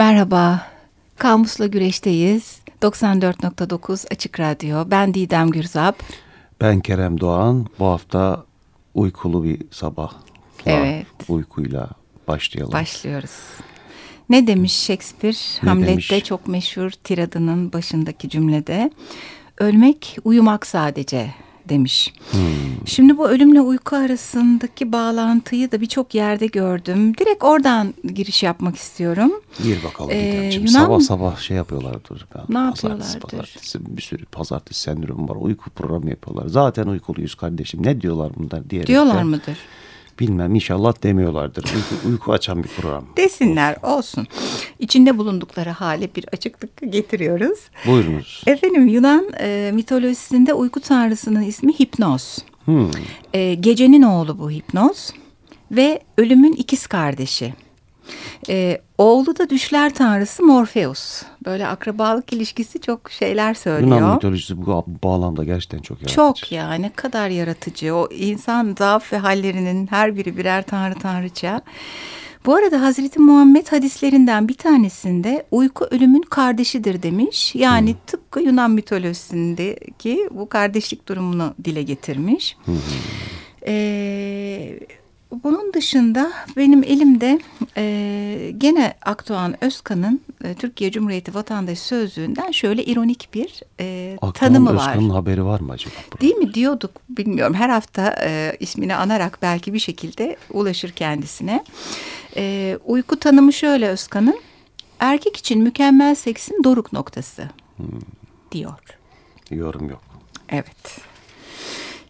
Merhaba, Kamusla Güreş'teyiz. 94.9 Açık Radyo. Ben Didem Gürzap. Ben Kerem Doğan. Bu hafta uykulu bir sabah. Evet. Uykuyla başlayalım. Başlıyoruz. Ne demiş Shakespeare? Ne Hamlet'te demiş? çok meşhur tiradının başındaki cümlede. Ölmek, uyumak sadece demiş. Hmm. Şimdi bu ölümle uyku arasındaki bağlantıyı da birçok yerde gördüm. Direkt oradan giriş yapmak istiyorum. Gir bakalım. Ee. Yunan- Sabah sabah şey yapıyorlardır. Ben, Ne pazartesi, yapıyorlardır? Pazartesi, bir sürü pazartesi sendromu var. Uyku programı yapıyorlar. Zaten uykuluyuz kardeşim. Ne diyorlar bunlar diye. Diyorlar mıdır? Bilmem inşallah demiyorlardır. Uyku, uyku açan bir program. Desinler olsun. İçinde bulundukları hale bir açıklık getiriyoruz. Buyurunuz. Efendim Yunan e, mitolojisinde uyku tanrısının ismi Hipnos. Hmm. E, gecenin oğlu bu Hipnos ve ölümün ikiz kardeşi. E, oğlu da düşler tanrısı Morpheus. Böyle akrabalık ilişkisi çok şeyler söylüyor. Yunan mitolojisi bu bağlamda gerçekten çok yaratıcı. Çok ya ne kadar yaratıcı. O insan zaaf ve hallerinin her biri birer tanrı tanrıça. Bu arada Hazreti Muhammed hadislerinden bir tanesinde uyku ölümün kardeşidir demiş. Yani tıpkı Yunan mitolojisindeki bu kardeşlik durumunu dile getirmiş. Ee, bunun dışında benim elimde e, gene Akdoğan Özkan'ın e, Türkiye Cumhuriyeti Vatandaşı Sözlüğü'nden şöyle ironik bir e, Akdoğan tanımı var. Özkan'ın haberi var mı acaba? Değil mi diyorduk bilmiyorum her hafta e, ismini anarak belki bir şekilde ulaşır kendisine. E, uyku tanımı şöyle Özkan'ın erkek için mükemmel seksin doruk noktası diyor. Yorum yok. Evet.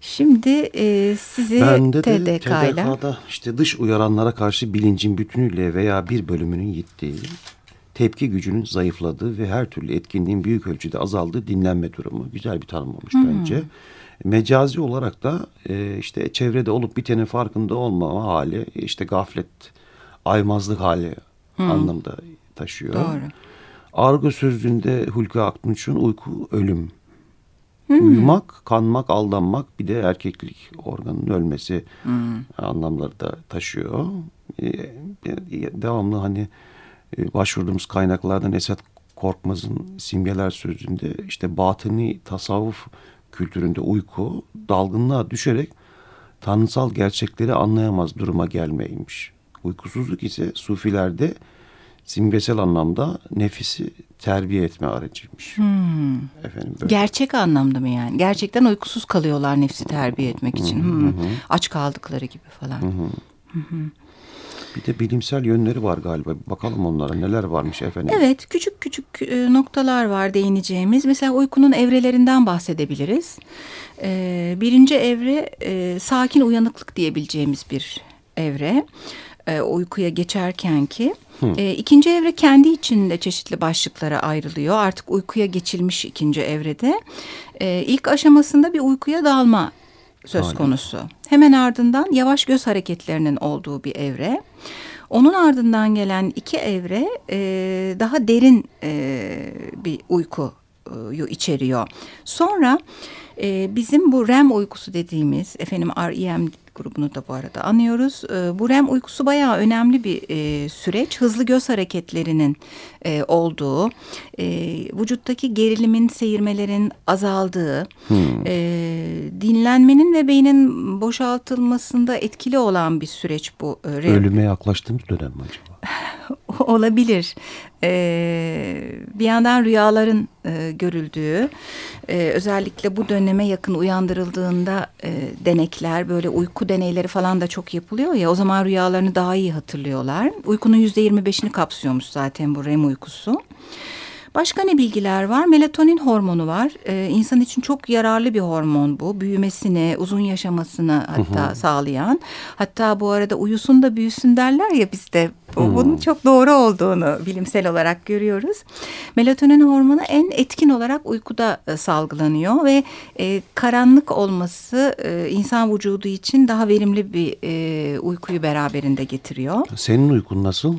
Şimdi e, sizi Bende de TDK ile TDK'da işte dış uyaranlara karşı bilincin bütünüyle veya bir bölümünün yittiği, tepki gücünün zayıfladığı ve her türlü etkinliğin büyük ölçüde azaldığı dinlenme durumu. Güzel bir tanım olmuş bence. Mecazi olarak da e, işte çevrede olup bitenin farkında olmama hali, işte gaflet, aymazlık hali anlamda taşıyor. Doğru. Argo sözlüğünde Hulki Aktunç'un uyku ölüm. Uyumak, kanmak, aldanmak bir de erkeklik organının ölmesi anlamları da taşıyor. Ee, devamlı hani e, başvurduğumuz kaynaklardan Esat Korkmaz'ın simgeler sözünde işte batıni tasavvuf kültüründe uyku dalgınlığa düşerek tanrısal gerçekleri anlayamaz duruma gelmeymiş. Uykusuzluk ise sufilerde simgesel anlamda nefisi terbiye etme aracıymış. Efendim böyle. gerçek anlamda mı yani? Gerçekten uykusuz kalıyorlar nefsi terbiye etmek için. Hmm. Aç kaldıkları gibi falan. Bir de bilimsel yönleri var galiba. Bakalım onlara neler varmış efendim. Evet, küçük küçük e, noktalar var değineceğimiz. Mesela uykunun evrelerinden bahsedebiliriz. E, birinci evre e, sakin uyanıklık diyebileceğimiz bir evre. Uykuya geçerken ki. E, ikinci evre kendi içinde çeşitli başlıklara ayrılıyor. Artık uykuya geçilmiş ikinci evrede. E, ilk aşamasında bir uykuya dalma söz Aynen. konusu. Hemen ardından yavaş göz hareketlerinin olduğu bir evre. Onun ardından gelen iki evre e, daha derin e, bir uykuyu içeriyor. Sonra e, bizim bu REM uykusu dediğimiz efendim REM grubunu da bu arada anıyoruz. E, bu REM uykusu bayağı önemli bir e, süreç. Hızlı göz hareketlerinin e, olduğu, e, vücuttaki gerilimin, seyirmelerin azaldığı, e, dinlenmenin ve beynin boşaltılmasında etkili olan bir süreç bu. E, REM Ölüme yaklaştığımız dönem mi acaba? olabilir. Ee, bir yandan rüyaların e, görüldüğü, e, özellikle bu döneme yakın uyandırıldığında e, denekler, böyle uyku deneyleri falan da çok yapılıyor ya. O zaman rüyalarını daha iyi hatırlıyorlar. Uykunun yüzde yirmi beşini kapsıyormuş zaten bu REM uykusu. Başka ne bilgiler var? Melatonin hormonu var. Ee, insan için çok yararlı bir hormon bu. Büyümesini, uzun yaşamasını hatta sağlayan. Hatta bu arada uyusun da büyüsün derler ya bizde. Bu- Bunun çok doğru olduğunu bilimsel olarak görüyoruz. Melatonin hormonu en etkin olarak uykuda e, salgılanıyor ve e, karanlık olması e, insan vücudu için daha verimli bir e, uykuyu beraberinde getiriyor. Senin uykun nasıl?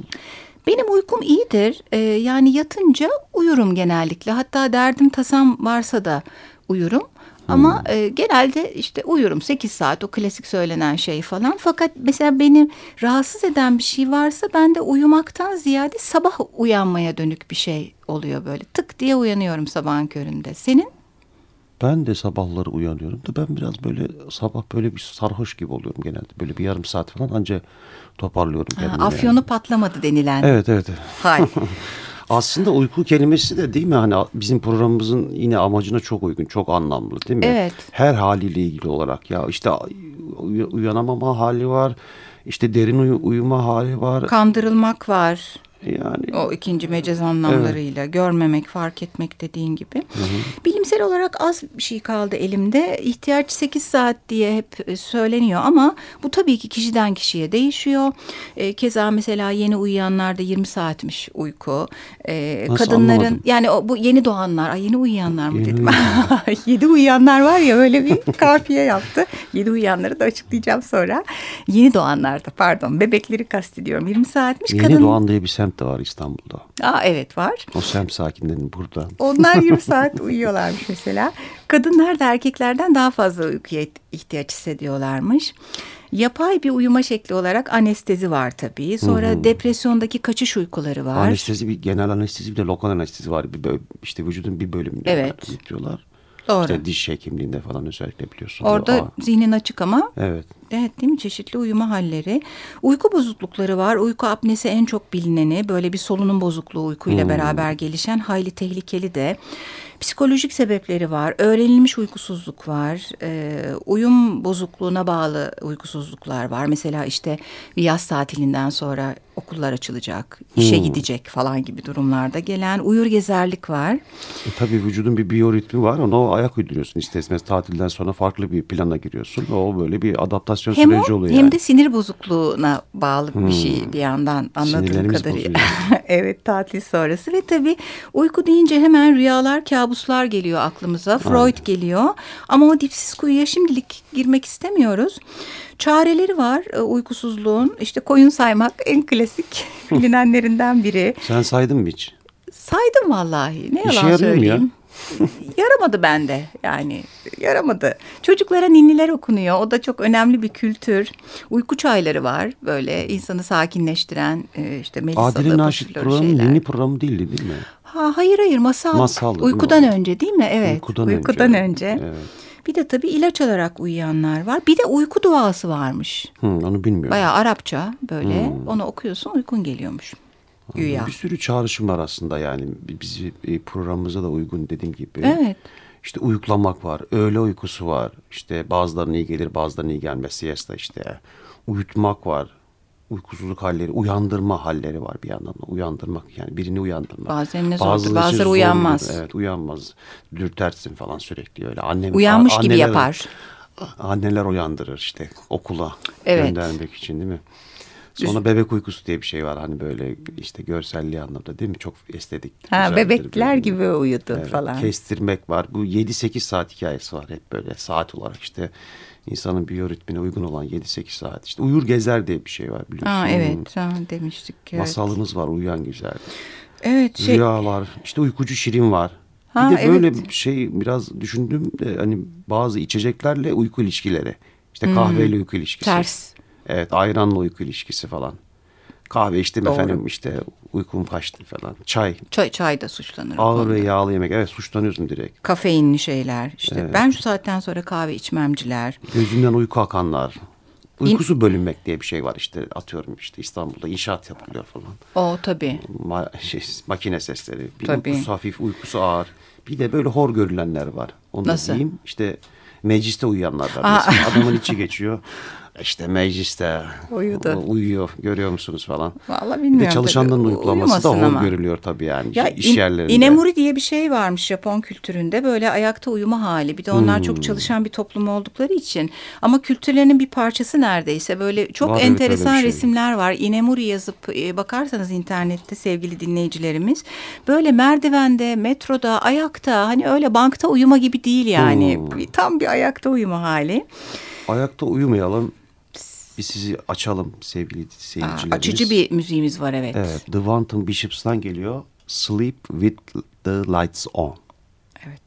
Benim uykum iyidir. Ee, yani yatınca uyurum genellikle. Hatta derdim tasam varsa da uyurum. Ama e, genelde işte uyurum 8 saat o klasik söylenen şey falan. Fakat mesela beni rahatsız eden bir şey varsa ben de uyumaktan ziyade sabah uyanmaya dönük bir şey oluyor böyle. Tık diye uyanıyorum sabahın köründe. Senin? Ben de sabahları uyanıyorum da ben biraz böyle sabah böyle bir sarhoş gibi oluyorum genelde. Böyle bir yarım saat falan anca toparlıyorum kendimi. Ha, afyonu yani. patlamadı denilen. Evet evet. Hay. Aslında uyku kelimesi de değil mi hani bizim programımızın yine amacına çok uygun, çok anlamlı değil mi? Evet. Her haliyle ilgili olarak ya işte uyanamama hali var, işte derin uy uyuma hali var. Kandırılmak var. Yani o ikinci mecaz anlamlarıyla evet. görmemek, fark etmek dediğin gibi. Hı hı. Bilimsel olarak az bir şey kaldı elimde. İhtiyaç 8 saat diye hep e, söyleniyor ama bu tabii ki kişiden kişiye değişiyor. E, keza mesela yeni uyuyanlarda 20 saatmiş uyku. E, Nasıl kadınların anlamadım? yani o, bu yeni doğanlar, ay yeni uyuyanlar mı Yeni dedim. yedi uyuyanlar var ya öyle bir kafiye yaptı. Yedi uyuyanları da açıklayacağım sonra. Yeni doğanlarda pardon bebekleri kastediyorum. 20 saatmiş. Yeni Kadın... doğan diye bir semt de var İstanbul'da. Aa evet var. O semt sakinlerinin burada. Onlar 20 saat uyuyorlarmış mesela. Kadınlar da erkeklerden daha fazla uykuya ihtiyaç hissediyorlarmış. Yapay bir uyuma şekli olarak anestezi var tabii. Sonra hı. depresyondaki kaçış uykuları var. Anestezi bir genel anestezi bir de lokal anestezi var. Bir, işte vücudun bir bölümünde evet. diyorlar. Doğru. İşte diş hekimliğinde falan özellikle biliyorsun. Orada Aa. zihnin açık ama. Evet. Evet değil mi? Çeşitli uyuma halleri. Uyku bozuklukları var. Uyku apnesi en çok bilineni. Böyle bir solunum bozukluğu uykuyla hmm. beraber gelişen hayli tehlikeli de. Psikolojik sebepleri var. Öğrenilmiş uykusuzluk var. E, uyum bozukluğuna bağlı uykusuzluklar var. Mesela işte yaz tatilinden sonra okullar açılacak, işe hmm. gidecek falan gibi durumlarda gelen uyur gezerlik var. E, tabii vücudun bir biyoritmi var. Ona ayak uyduruyorsun. İstesmez tatilden sonra farklı bir plana giriyorsun. O böyle bir adaptasyon hem süreci o, oluyor. Hem yani. de sinir bozukluğuna bağlı hmm. bir şey bir yandan anladığım kadarıyla. evet tatil sonrası ve tabii uyku deyince hemen rüyalar, kabuslar geliyor aklımıza. Freud Aynen. geliyor. Ama o dipsiz kuyuya şimdilik girmek istemiyoruz. Çareleri var e, uykusuzluğun. İşte koyun saymak en klasik bilinenlerinden biri. Sen saydın mı hiç? Saydım vallahi. Ne İşe yalan söyleyeyim. Ya? Yaramadı bende yani yaramadı. Çocuklara ninniler okunuyor. O da çok önemli bir kültür. Uyku çayları var böyle insanı sakinleştiren e, işte Melisa'da Adile Naşit programı şeyler. ninni programı değildi değil mi? Ha, hayır hayır masal. Masal. Uykudan önce değil mi? Evet. Uykudan, Uykudan önce. önce. Evet. Bir de tabii ilaç alarak uyuyanlar var. Bir de uyku duası varmış. Hı, onu bilmiyorum. Bayağı Arapça böyle. Hı. Onu okuyorsun uykun geliyormuş. Güya. Bir sürü çağrışım var aslında yani. Bizi e, programımıza da uygun dediğim gibi. Evet. İşte uyuklamak var, öğle uykusu var. İşte bazılarına iyi gelir, bazılarına iyi gelmez. Siesta işte. Uyutmak var uykusuzluk halleri, uyandırma halleri var bir yandan da. Uyandırmak yani birini uyandırmak. Bazen ne zordur, bazıları uyanmaz. Evet uyanmaz. Dürtersin falan sürekli öyle. Annem, Uyanmış anneler, gibi yapar. Anneler uyandırır işte okula evet. göndermek için değil mi? Sonra bebek uykusu diye bir şey var hani böyle işte görselliği anlamda değil mi? Çok estetik. Ha, bebekler böyle. gibi uyudu evet, falan. Kestirmek var. Bu 7-8 saat hikayesi var hep böyle saat olarak işte insanın biyoritmine uygun olan 7-8 saat. İşte uyur gezer diye bir şey var biliyorsun. Ha, evet ha, demiştik. Evet. Masalımız var uyuyan güzel. Evet. Şey... Rüya var. İşte uykucu şirin var. Ha, bir de böyle evet. şey biraz düşündüm de hani bazı içeceklerle uyku ilişkileri. İşte hmm. kahveyle uyku ilişkisi. Ters. Evet ayranla uyku ilişkisi falan. Kahve içtim Doğru. efendim işte uykum kaçtı falan. Çay. Çay, çay da suçlanır. Ağır ve yağlı yemek. Evet suçlanıyorsun direkt. Kafeinli şeyler. İşte evet. ben şu saatten sonra kahve içmemciler. Gözümden uyku akanlar. Uykusu bölünmek diye bir şey var işte atıyorum işte İstanbul'da inşaat yapılıyor falan. O tabii. Ma şey, makine sesleri. Bir tabii. uykusu hafif, uykusu ağır. Bir de böyle hor görülenler var. Onu Nasıl? diyeyim. İşte mecliste uyuyanlar var. Mesela adamın içi geçiyor. İşte mecliste Uyudu. uyuyor görüyor musunuz falan. Vallahi bilmiyorum. Bir de çalışanların uykulaması da hor görülüyor tabii yani ya iş in, yerlerinde. İnemuri diye bir şey varmış Japon kültüründe böyle ayakta uyuma hali. Bir de onlar hmm. çok çalışan bir toplum oldukları için. Ama kültürlerinin bir parçası neredeyse böyle çok var, enteresan evet, şey. resimler var. İnemuri yazıp e, bakarsanız internette sevgili dinleyicilerimiz. Böyle merdivende, metroda, ayakta hani öyle bankta uyuma gibi değil yani. Hmm. Tam bir ayakta uyuma hali. Ayakta uyumayalım bir sizi açalım sevgili seyircilerimiz. Aa, açıcı bir müziğimiz var evet. Evet The Wanton Bishops'tan geliyor. Sleep with the lights on. Evet.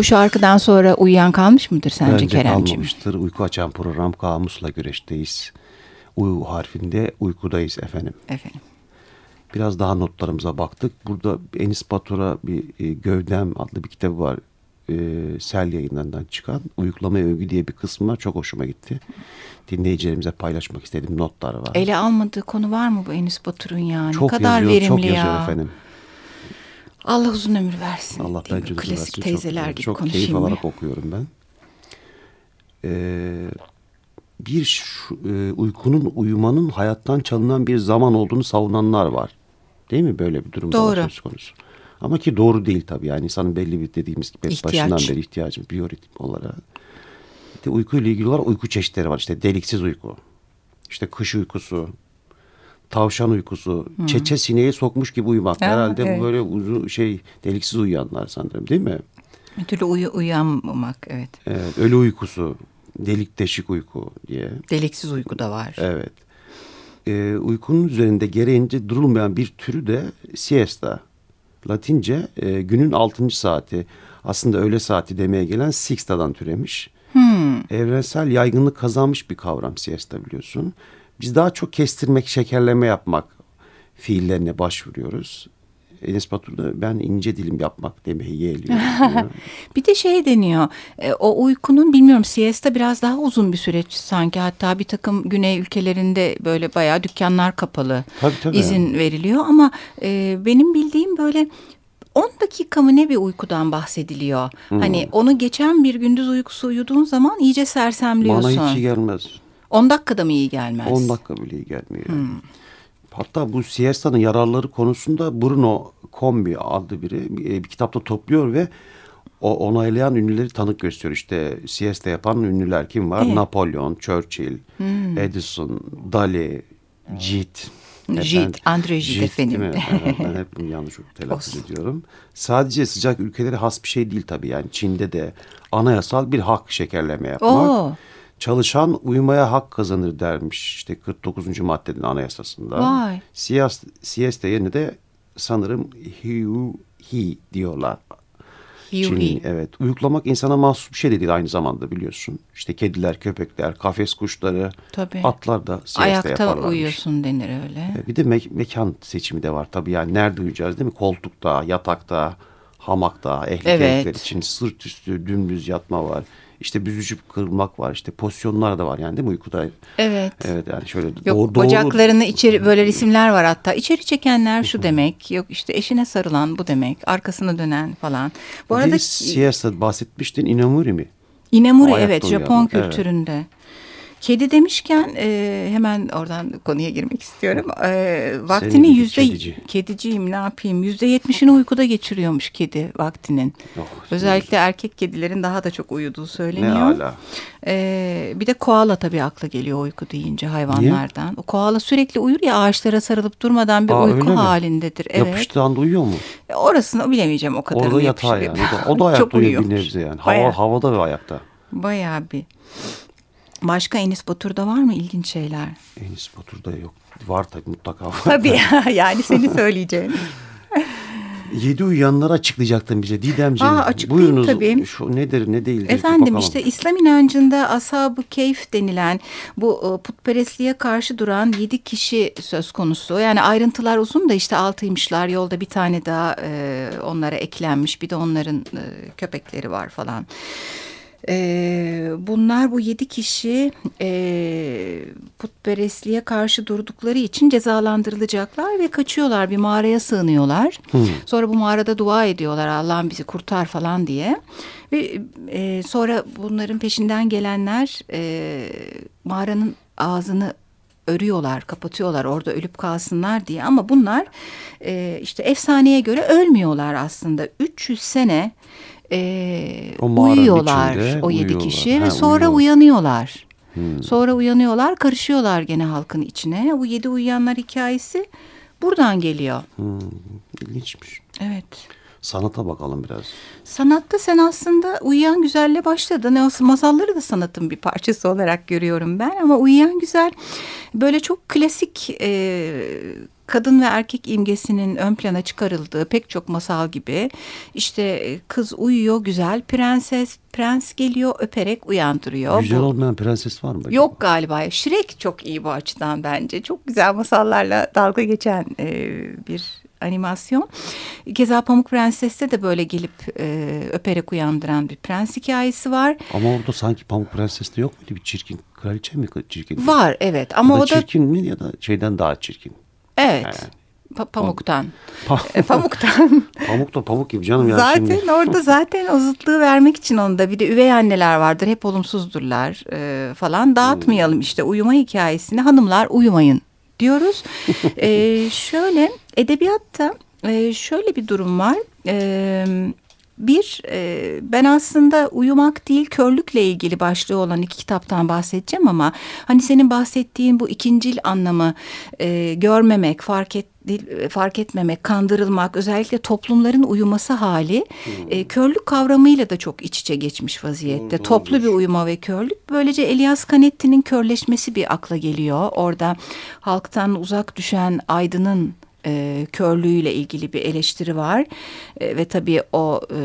Bu şarkıdan sonra uyuyan kalmış mıdır sence Bence Keremciğim? kalmamıştır. Uyku açan program kamusla güreşteyiz. U harfinde uykudayız efendim. Efendim. Biraz daha notlarımıza baktık. Burada Enis Batur'a bir e, Gövdem adlı bir kitabı var. E, Sel yayınlarından çıkan. Uyuklamaya övgü diye bir kısmı var. Çok hoşuma gitti. Dinleyicilerimize paylaşmak istediğim notlar var. Ele almadığı konu var mı bu Enis Batur'un ya? çok ne kadar yazıyor, verimli çok ya. yazıyor efendim. Allah uzun ömür versin. Allah bence de Klasik versin. teyzeler çok, gibi çok konuşayım keyif mı? alarak okuyorum ben. Ee, bir şu, e, uykunun uyumanın hayattan çalınan bir zaman olduğunu savunanlar var. Değil mi böyle bir durum Doğru. söz konusu? Ama ki doğru değil tabii. Yani insanın belli bir dediğimiz gibi İhtiyaç. başından beri ihtiyacı biyoritim olarak. İşte uykuyla ilgili olarak uyku çeşitleri var. İşte deliksiz uyku. İşte kış uykusu. Tavşan uykusu. Çeçe sineği sokmuş gibi uyumak. Ha, Herhalde evet. bu böyle uzun şey deliksiz uyuyanlar sanırım değil mi? Bir türlü uyu, uyanmamak evet. Evet, ölü uykusu, delik deşik uyku diye. Deliksiz uyku da var. Evet. Ee, uykunun üzerinde gereğince durulmayan bir türü de siesta. Latince e, günün altıncı saati. Aslında öğle saati demeye gelen sixta'dan türemiş. Evrensel yaygınlık kazanmış bir kavram siesta biliyorsun. Biz daha çok kestirmek, şekerleme yapmak fiillerine başvuruyoruz. Enes Batur'da ben ince dilim yapmak demeyi yeğliyorum. diyor. Bir de şey deniyor. e, o uykunun bilmiyorum siesta biraz daha uzun bir süreç sanki. Hatta bir takım güney ülkelerinde böyle bayağı dükkanlar kapalı. Tabii, tabii. izin veriliyor ama e, benim bildiğim böyle 10 dakika mı ne bir uykudan bahsediliyor. Hmm. Hani onu geçen bir gündüz uykusu uyuduğun zaman iyice sersemliyorsun. Bana hiç iyi gelmez. 10 dakikada mı iyi gelmez? 10 dakika bile iyi gelmiyor. yani. Hatta bu siesta'nın yararları konusunda Bruno Combi adlı biri e, bir kitapta topluyor ve o onaylayan ünlüleri tanık gösteriyor. İşte siesta yapan ünlüler kim var? Evet. Napolyon, Churchill, Edison, Dali, Jit. Jit, Gide Jit, efendim. Evet, ben hep bunu yanlış telaffuz ediyorum. Sadece sıcak ülkelere has bir şey değil tabii. Yani Çin'de de anayasal bir hak şekerleme yapmak. Oo. Çalışan uyumaya hak kazanır dermiş işte 49. maddenin anayasasında. Vay. Siesta, siesta yerine de sanırım hiu hi diyorlar. Hiu Çin, hi. evet. Uyuklamak insana mahsus bir şey de değil aynı zamanda biliyorsun. İşte kediler, köpekler, kafes kuşları, Tabii. atlar da siesta Ayakta yaparlarmış. uyuyorsun denir öyle. E, Bir de me- mekan seçimi de var tabii. Yani nerede uyuyacağız değil mi? Koltukta, yatakta, hamakta, ehli Evet. için sırt üstü dümdüz yatma var. İşte büzüşüp kırılmak var. İşte pozisyonlar da var yani değil mi uykuda? Evet. Evet yani şöyle Yok doğru, doğru bacaklarını içeri böyle resimler var hatta. İçeri çekenler şu demek. Yok işte eşine sarılan bu demek. Arkasına dönen falan. Bu arada siesta bahsetmiştin inamuri mi? Ayakta evet Japon uyanmak, evet. Kedi demişken e, hemen oradan konuya girmek istiyorum. E, vaktinin gibi yüzde kedici. kediciyim ne yapayım yüzde yetmişini uykuda geçiriyormuş kedi vaktinin. Oh, Özellikle erkek kedilerin daha da çok uyuduğu Ne söyleniyor. hala. Ee, bir de koala tabii akla geliyor uyku deyince hayvanlardan. O koala sürekli uyur ya ağaçlara sarılıp durmadan bir Aa, uyku halindedir. Evet. Yapıştığı anda uyuyor mu? E, Orasını bilemeyeceğim o kadarını Orada yatağı yani. O da, o da ayakta uyuyor bir nebze yani. Hava, Bayağı, havada ve ayakta. bayağı bir. Başka Enis Batur'da var mı ilginç şeyler? Enis Batur'da yok. Var tabii mutlaka var. Tabii yani seni söyleyeceğim. Yedi uyuyanları açıklayacaktın bize Didemciğim. Aa, Buyurunuz tabii. şu nedir ne değildir. Efendim bakalım. işte İslam inancında ashab-ı keyf denilen bu e, putperestliğe karşı duran yedi kişi söz konusu. Yani ayrıntılar uzun da işte altıymışlar yolda bir tane daha e, onlara eklenmiş bir de onların e, köpekleri var falan. E, bunlar bu yedi kişi e, putperestliğe karşı durdukları için cezalandırılacaklar ve kaçıyorlar bir mağaraya sığınıyorlar. Sonra bu mağarada dua ediyorlar Allah'ım bizi kurtar falan diye. Ve e, sonra bunların peşinden gelenler e, mağaranın ağzını örüyorlar, kapatıyorlar orada ölüp kalsınlar diye. Ama bunlar e, işte efsaneye göre ölmüyorlar aslında. 300 sene e, O uyuyorlar içinde o yedi uyuyorlar. kişi Ha, ve sonra uyuyorlar. uyanıyorlar. Sonra uyanıyorlar, karışıyorlar gene halkın içine. Bu yedi uyuyanlar hikayesi buradan geliyor. Hmm, ilginçmiş. Evet. Sanata bakalım biraz. Sanatta sen aslında Uyuyan Güzel'le başladın. E, aslında Masalları da sanatın bir parçası olarak görüyorum ben. Ama Uyuyan Güzel böyle çok klasik e, kadın ve erkek imgesinin ön plana çıkarıldığı pek çok masal gibi işte e, kız uyuyor güzel prenses prens geliyor öperek uyandırıyor. Güzel bu, olmayan prenses var mı? Acaba? Yok galiba. Shrek çok iyi bu açıdan bence. Çok güzel masallarla dalga geçen e, bir animasyon. Keza Pamuk Prenses'te de böyle gelip e, öperek uyandıran bir prens hikayesi var. Ama orada sanki Pamuk Prenses'te yok muydu bir çirkin kraliçe mi çirkin? Var evet ama o da, o da çirkin mi ya da şeyden daha çirkin. Evet. Yani. Pa pamuktan. Pa e, pamuktan. pamuk da pamuk gibi canım ya. Zaten şimdi. orada zaten o zıtlığı vermek için onda bir de üvey anneler vardır. Hep olumsuzdurlar e, falan. Dağıtmayalım hmm. işte uyuma hikayesini. Hanımlar uyumayın diyoruz. e, şöyle edebiyatta e, şöyle bir durum var. E, bir, e, ben aslında uyumak değil körlükle ilgili başlığı olan iki kitaptan bahsedeceğim ama hani senin bahsettiğin bu ikincil anlamı e, görmemek, fark et fark etmemek, kandırılmak, özellikle toplumların uyuması hali hmm. e, körlük kavramıyla da çok iç içe geçmiş vaziyette. Doğru, Toplu bir uyuma ve körlük. Böylece Elias Canetti'nin körleşmesi bir akla geliyor. Orada halktan uzak düşen aydının e, körlüğüyle ilgili bir eleştiri var e, ve tabii o e,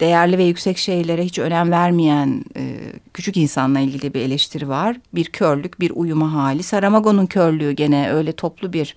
değerli ve yüksek şeylere hiç önem vermeyen e, küçük insanla ilgili bir eleştiri var. Bir körlük, bir uyuma hali. Saramago'nun körlüğü gene öyle toplu bir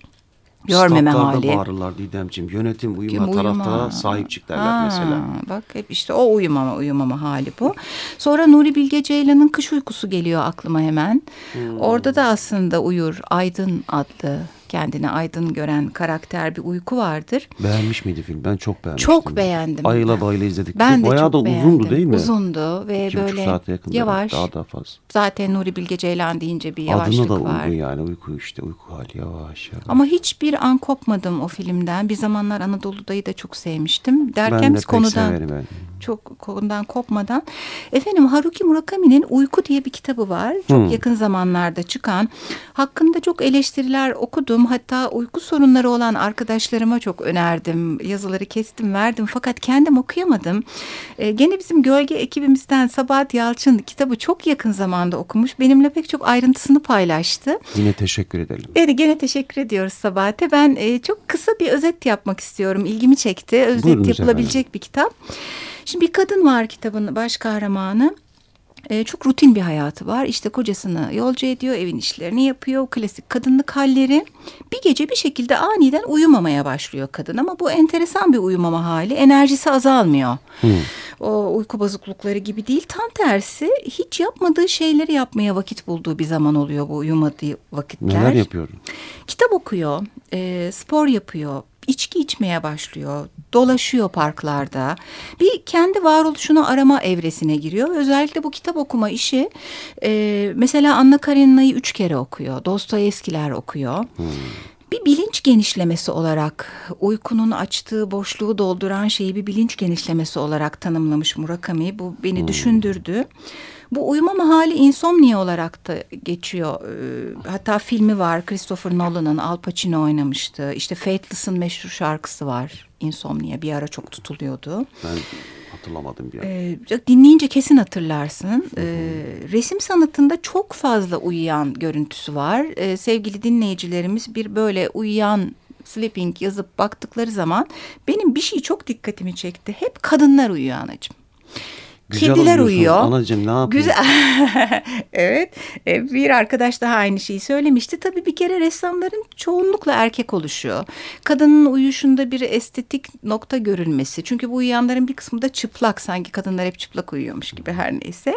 görmeme Statlarda hali. bağırırlar Didemciğim. Yönetim uyuma, uyuma. taraftara sahip çık derler ha, mesela. Bak hep işte o uyumama uyumama hali bu. Sonra Nuri Bilge Ceylan'ın Kış Uykusu geliyor aklıma hemen. Hmm. Orada da aslında uyur Aydın adlı kendini aydın gören karakter bir uyku vardır. Beğenmiş miydi film? Ben çok beğenmiştim. Çok beğendim. Ayıla bayıla izledik. Ben de Bayağı çok da beğendim. uzundu değil mi? Uzundu ve İki böyle saate yakın yavaş. Daha da fazla. Zaten Nuri Bilge Ceylan deyince bir yavaşlık Adına da var. uygun yani uyku işte uyku hali yavaş yavaş. Ama hiçbir an kopmadım o filmden. Bir zamanlar Anadolu'dayı da çok sevmiştim. Derken ben de biz konudan yani. çok konudan kopmadan. Efendim Haruki Murakami'nin Uyku diye bir kitabı var. Çok hmm. yakın zamanlarda çıkan. Hakkında çok eleştiriler okudum. Hatta uyku sorunları olan arkadaşlarıma çok önerdim. Yazıları kestim verdim fakat kendim okuyamadım. Ee, gene bizim gölge ekibimizden Sabahat Yalçın kitabı çok yakın zamanda okumuş. Benimle pek çok ayrıntısını paylaştı. Yine teşekkür edelim. Evet gene teşekkür ediyoruz Sabahat'e. Ben e, çok kısa bir özet yapmak istiyorum. İlgimi çekti. Özet Buyurunuz yapılabilecek efendim. bir kitap. Şimdi bir kadın var kitabın baş kahramanı. E, çok rutin bir hayatı var. İşte kocasını yolcu ediyor, evin işlerini yapıyor. Klasik kadınlık halleri. Bir gece bir şekilde aniden uyumamaya başlıyor kadın. Ama bu enteresan bir uyumama hali. Enerjisi azalmıyor. Hmm. O uyku bozuklukları gibi değil. Tam tersi hiç yapmadığı şeyleri yapmaya vakit bulduğu bir zaman oluyor bu uyumadığı vakitler. Neler yapıyor? Kitap okuyor, e, spor yapıyor, içki içmeye başlıyor. Dolaşıyor parklarda. Bir kendi varoluşunu arama evresine giriyor. Özellikle bu kitap okuma işi e, mesela Anna Karenina'yı üç kere okuyor. Dostoyevskiler okuyor. Hmm bir bilinç genişlemesi olarak uykunun açtığı boşluğu dolduran şeyi bir bilinç genişlemesi olarak tanımlamış Murakami. Bu beni hmm. düşündürdü. Bu uyumama hali insomnia olarak da geçiyor. Ee, hatta filmi var Christopher Nolan'ın Al Pacino oynamıştı. İşte Faithless'ın meşhur şarkısı var. Insomnia bir ara çok tutuluyordu. Ben hatırlamadım bir ee, dinleyince kesin hatırlarsın. Ee, resim sanatında çok fazla uyuyan görüntüsü var. Ee, sevgili dinleyicilerimiz bir böyle uyuyan sleeping yazıp baktıkları zaman benim bir şey çok dikkatimi çekti. Hep kadınlar uyuyor anacığım. Güzel Kediler uyuyor. Anacığım ne yapayım? Güzel. evet. E, bir arkadaş daha aynı şeyi söylemişti. Tabii bir kere ressamların çoğunlukla erkek oluşuyor. Kadının uyuşunda bir estetik nokta görülmesi. Çünkü bu uyuyanların bir kısmı da çıplak. Sanki kadınlar hep çıplak uyuyormuş gibi her neyse.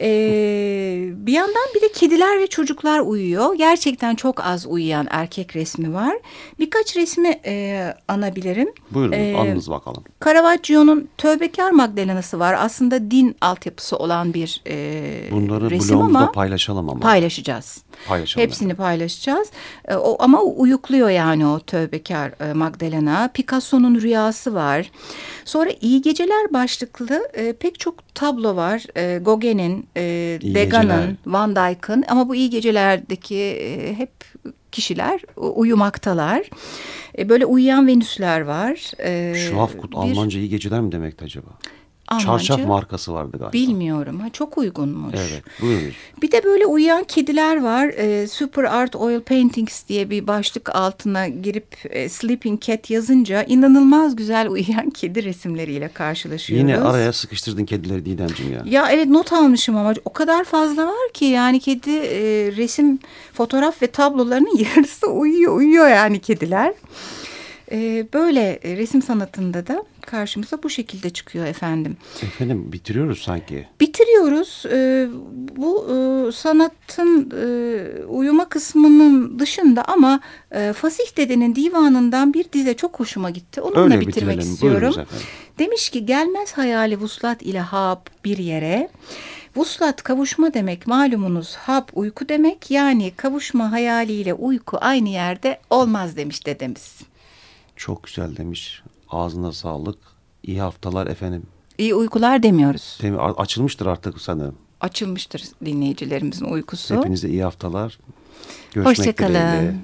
Ee, bir yandan bir de kediler ve çocuklar uyuyor. Gerçekten çok az uyuyan erkek resmi var. Birkaç resmi e, anabilirim. Buyurun ee, anınız bakalım. Caravaggio'nun Tövbekar Magdalena'sı var. Aslında aslında din altyapısı olan bir e, Bunları resim ama paylaşalım ama. Paylaşacağız. Paylaşalım. Hepsini paylaşacağız. E, o ama uyukluyor yani o tövbekar e, Magdalena. Picasso'nun rüyası var. Sonra iyi geceler başlıklı e, pek çok tablo var. E, Gauguin'in, e, Degas'ın, Van Dyck'ın ama bu iyi gecelerdeki e, hep kişiler uyumaktalar. E, böyle uyuyan Venüsler var. E, Schlafgut bir... Almanca iyi geceler mi demekti acaba? Almancı. Çarşaf markası vardı galiba. Bilmiyorum. Ha, çok uygunmuş. Evet buyurun. Bir de böyle uyuyan kediler var. E, Super Art Oil Paintings diye bir başlık altına girip e, Sleeping Cat yazınca inanılmaz güzel uyuyan kedi resimleriyle karşılaşıyoruz. Yine araya sıkıştırdın kedileri Didemciğim ya. Ya evet not almışım ama o kadar fazla var ki yani kedi e, resim, fotoğraf ve tablolarının yarısı uyuyor uyuyor yani kediler. E, böyle e, resim sanatında da karşımıza bu şekilde çıkıyor efendim. Efendim bitiriyoruz sanki. Bitiriyoruz. E, bu e, sanatın e, uyuma kısmının dışında ama e, Fasih Dede'nin divanından bir dize çok hoşuma gitti. Onunla Öyle bitirmek bitirelim. istiyorum. Demiş ki gelmez hayali vuslat ile hap bir yere. Vuslat kavuşma demek malumunuz hap uyku demek. Yani kavuşma hayaliyle uyku aynı yerde olmaz demiş dedemiz. Çok güzel demiş. Ağzına sağlık. İyi haftalar efendim. İyi uykular demiyoruz. A- Açılmıştır artık sanırım. Açılmıştır dinleyicilerimizin uykusu. Hepinize iyi haftalar. Görüşmek Hoşçakalın. dileğiyle.